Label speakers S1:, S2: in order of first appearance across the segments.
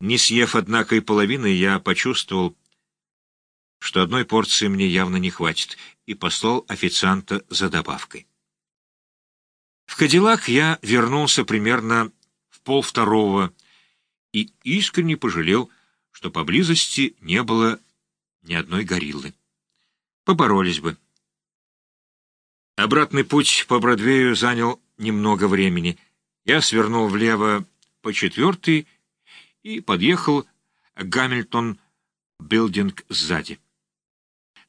S1: Не съев, однако, и половины, я почувствовал, что одной порции мне явно не хватит, и послал официанта за добавкой. В Кадиллак я вернулся примерно в полвторого и искренне пожалел, что поблизости не было ни одной гориллы. Поборолись бы. Обратный путь по Бродвею занял немного времени. Я свернул влево по четвертой и подъехал Гамильтон Билдинг сзади.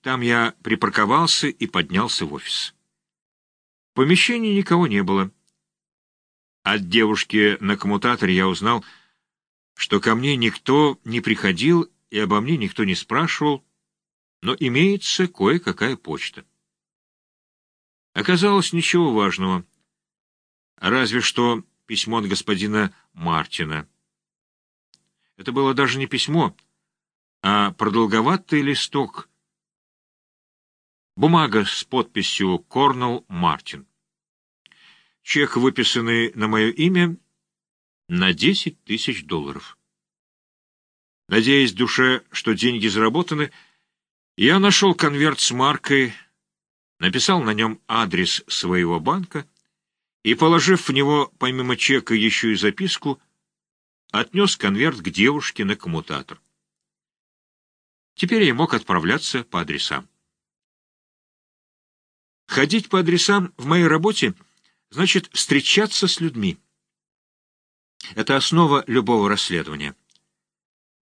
S1: Там я припарковался и поднялся в офис. В помещении никого не было. От девушки на коммутаторе я узнал, что ко мне никто не приходил и обо мне никто не спрашивал, но имеется кое-какая почта. Оказалось, ничего важного, разве что письмо от господина Мартина. Это было даже не письмо, а продолговатый листок. Бумага с подписью «Корнелл Мартин». Чек, выписанный на мое имя, на 10 тысяч долларов. Надеясь душе, что деньги заработаны, я нашел конверт с маркой, написал на нем адрес своего банка и, положив в него помимо чека еще и записку, отнес конверт к девушке на коммутатор. Теперь я мог отправляться по адресам. Ходить по адресам в моей работе значит встречаться с людьми. Это основа любого расследования.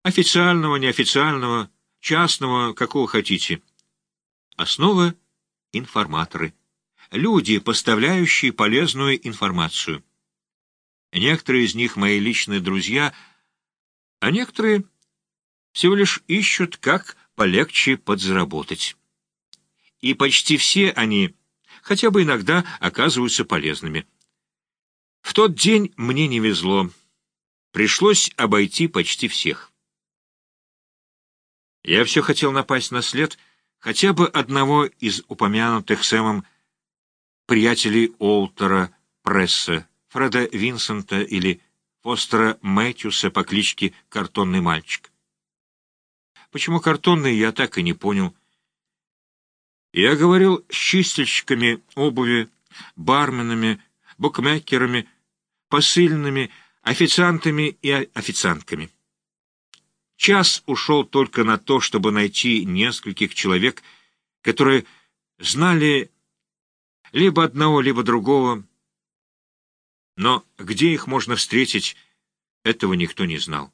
S1: Официального, неофициального, частного, какого хотите. Основа — информаторы. Люди, поставляющие полезную информацию. Некоторые из них мои личные друзья, а некоторые всего лишь ищут, как полегче подзаработать. И почти все они хотя бы иногда оказываются полезными. В тот день мне не везло. Пришлось обойти почти всех. Я все хотел напасть на след хотя бы одного из упомянутых Сэмом приятелей Олтера Пресса, Фреда Винсента или Фостера Мэтьюса по кличке Картонный мальчик. Почему картонный, я так и не понял. Я говорил с чистильщиками обуви, барменами, букмекерами, посыльными, официантами и официантками. Час ушел только на то, чтобы найти нескольких человек, которые знали либо одного, либо другого, но где их можно встретить, этого никто не знал.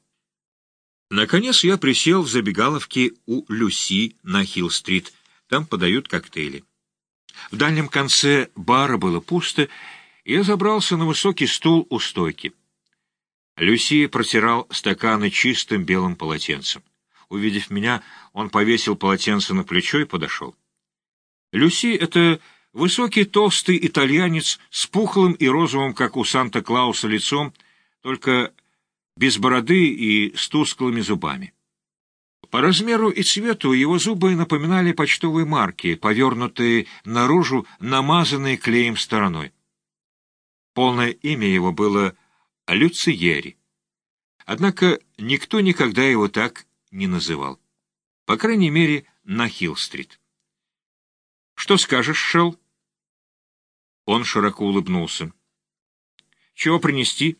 S1: Наконец я присел в забегаловке у Люси на Хилл-стрит. Там подают коктейли. В дальнем конце бара было пусто, и я забрался на высокий стул у стойки. Люси протирал стаканы чистым белым полотенцем. Увидев меня, он повесил полотенце на плечо и подошел. Люси — это Высокий толстый итальянец с пухлым и розовым, как у Санта-Клауса, лицом, только без бороды и с тусклыми зубами. По размеру и цвету его зубы напоминали почтовые марки, повернутые наружу, намазанные клеем стороной. Полное имя его было Люциери. Однако никто никогда его так не называл. По крайней мере, на Хилл-стрит. «Что скажешь, Шелл?» Он широко улыбнулся. «Чего принести?»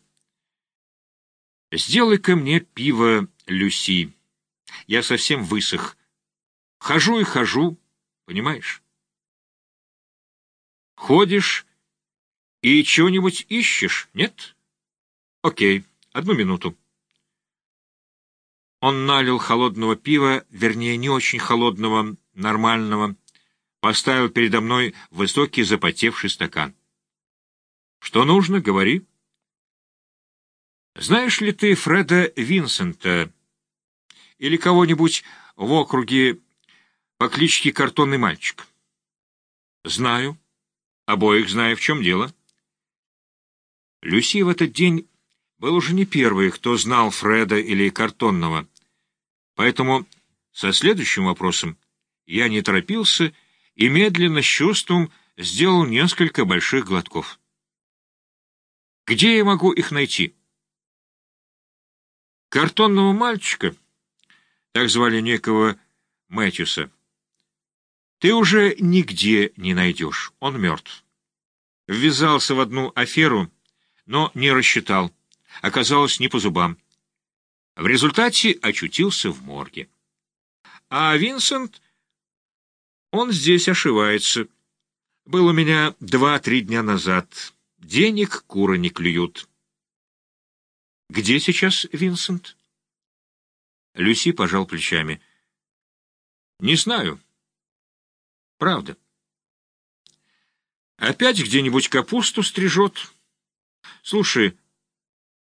S1: «Сделай-ка мне пиво, Люси. Я совсем высох. Хожу и хожу, понимаешь?» «Ходишь и чего-нибудь ищешь, нет?» «Окей, одну минуту». Он налил холодного пива, вернее, не очень холодного, нормального, поставил передо мной высокий запотевший стакан. «Что нужно, говори». «Знаешь ли ты Фреда Винсента или кого-нибудь в округе по кличке Картонный мальчик?» «Знаю. Обоих знаю, в чем дело». Люси в этот день был уже не первый, кто знал Фреда или Картонного, поэтому со следующим вопросом я не торопился и медленно, с чувством, сделал несколько больших глотков. «Где я могу их найти?» Картонного мальчика, так звали некого Мэтьюса, ты уже нигде не найдешь, он мертв. Ввязался в одну аферу, но не рассчитал, оказалось не по зубам. В результате очутился в морге. А Винсент, он здесь ошивается. Был у меня два-три дня назад. Денег куры не клюют. Где сейчас Винсент? Люси пожал плечами. Не знаю. Правда. Опять где-нибудь капусту стрижет. Слушай,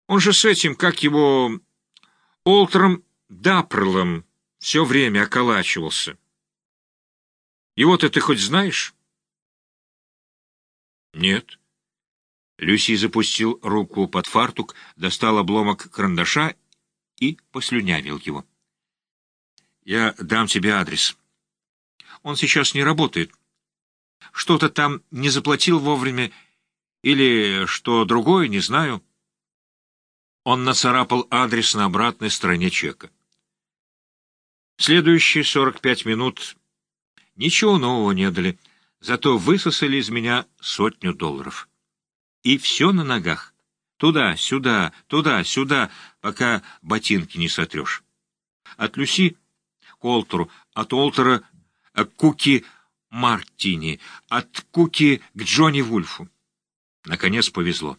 S1: он же с этим, как его, Олтером Дапрлом все время околачивался. Его-то ты хоть знаешь? Нет. Люси запустил руку под фартук, достал обломок карандаша и послюнявил его. Я дам тебе адрес. Он сейчас не работает. Что-то там не заплатил вовремя или что другое, не знаю. Он нацарапал адрес на обратной стороне чека. Следующие сорок пять минут ничего нового не дали, зато высосали из меня сотню долларов. И все на ногах. Туда, сюда, туда, сюда, пока ботинки не сотрешь. От Люси к Олтеру, от Олтера к Куки Мартини, от Куки к Джонни Вульфу. Наконец повезло.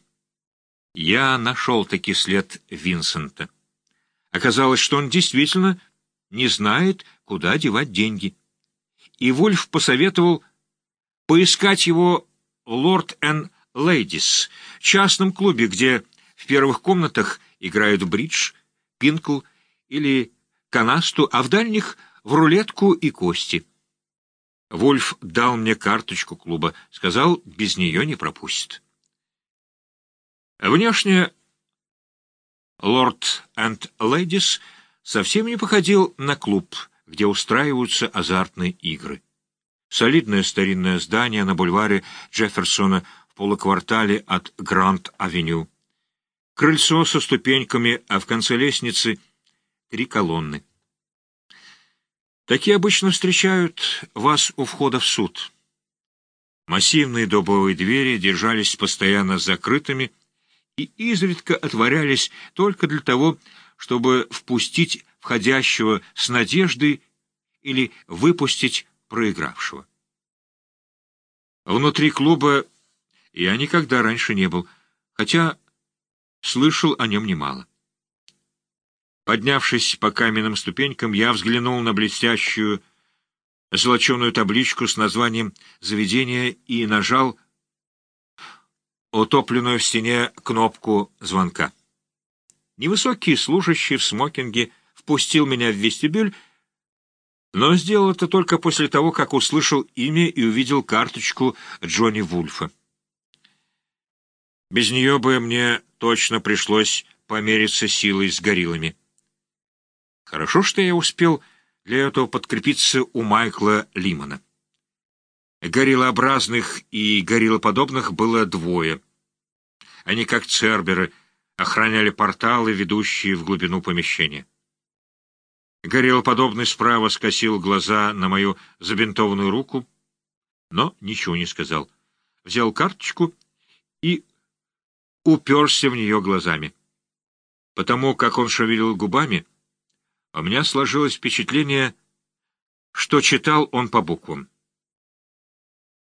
S1: Я нашел таки след Винсента. Оказалось, что он действительно не знает, куда девать деньги. И Вульф посоветовал поискать его «Лорд Н. Лейдис», частном клубе, где в первых комнатах играют бридж, пинкл или канасту, а в дальних — в рулетку и кости. Вульф дал мне карточку клуба, сказал, без нее не пропустит. Внешне «Лорд энд Лейдис» совсем не походил на клуб, где устраиваются азартные игры. Солидное старинное здание на бульваре Джефферсона в полуквартале от Гранд-авеню. Крыльцо со ступеньками, а в конце лестницы три колонны. Такие обычно встречают вас у входа в суд. Массивные дубовые двери держались постоянно закрытыми и изредка отворялись только для того, чтобы впустить входящего с надеждой или выпустить проигравшего. Внутри клуба я никогда раньше не был, хотя слышал о нем немало. Поднявшись по каменным ступенькам, я взглянул на блестящую золоченую табличку с названием заведения и нажал утопленную в стене кнопку звонка. Невысокий служащий в смокинге впустил меня в вестибюль, но сделал это только после того, как услышал имя и увидел карточку Джонни Вульфа. Без нее бы мне точно пришлось помериться силой с гориллами. Хорошо, что я успел для этого подкрепиться у Майкла Лимана. Гориллообразных и гориллоподобных было двое. Они, как церберы, охраняли порталы, ведущие в глубину помещения. Гориллоподобный справа скосил глаза на мою забинтованную руку, но ничего не сказал. Взял карточку и уперся в нее глазами. Потому как он шевелил губами, у меня сложилось впечатление, что читал он по буквам.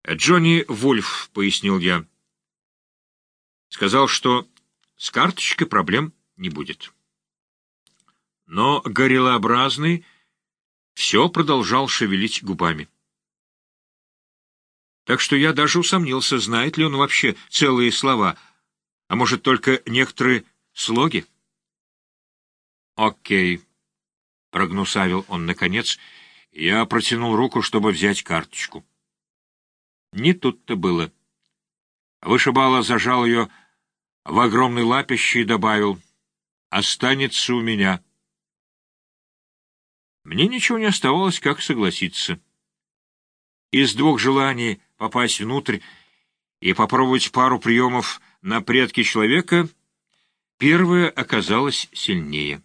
S1: «Джонни Вульф», — пояснил я, — сказал, что с карточкой проблем не будет. Но гориллообразный все продолжал шевелить губами. Так что я даже усомнился, знает ли он вообще целые слова, а может, только некоторые слоги. «Окей», — прогнусавил он наконец, — я протянул руку, чтобы взять карточку. Не тут-то было. Вышибало зажал ее в огромной лапище и добавил «Останется у меня». Мне ничего не оставалось, как согласиться. Из двух желаний попасть внутрь и попробовать пару приемов на предки человека, первое оказалось сильнее.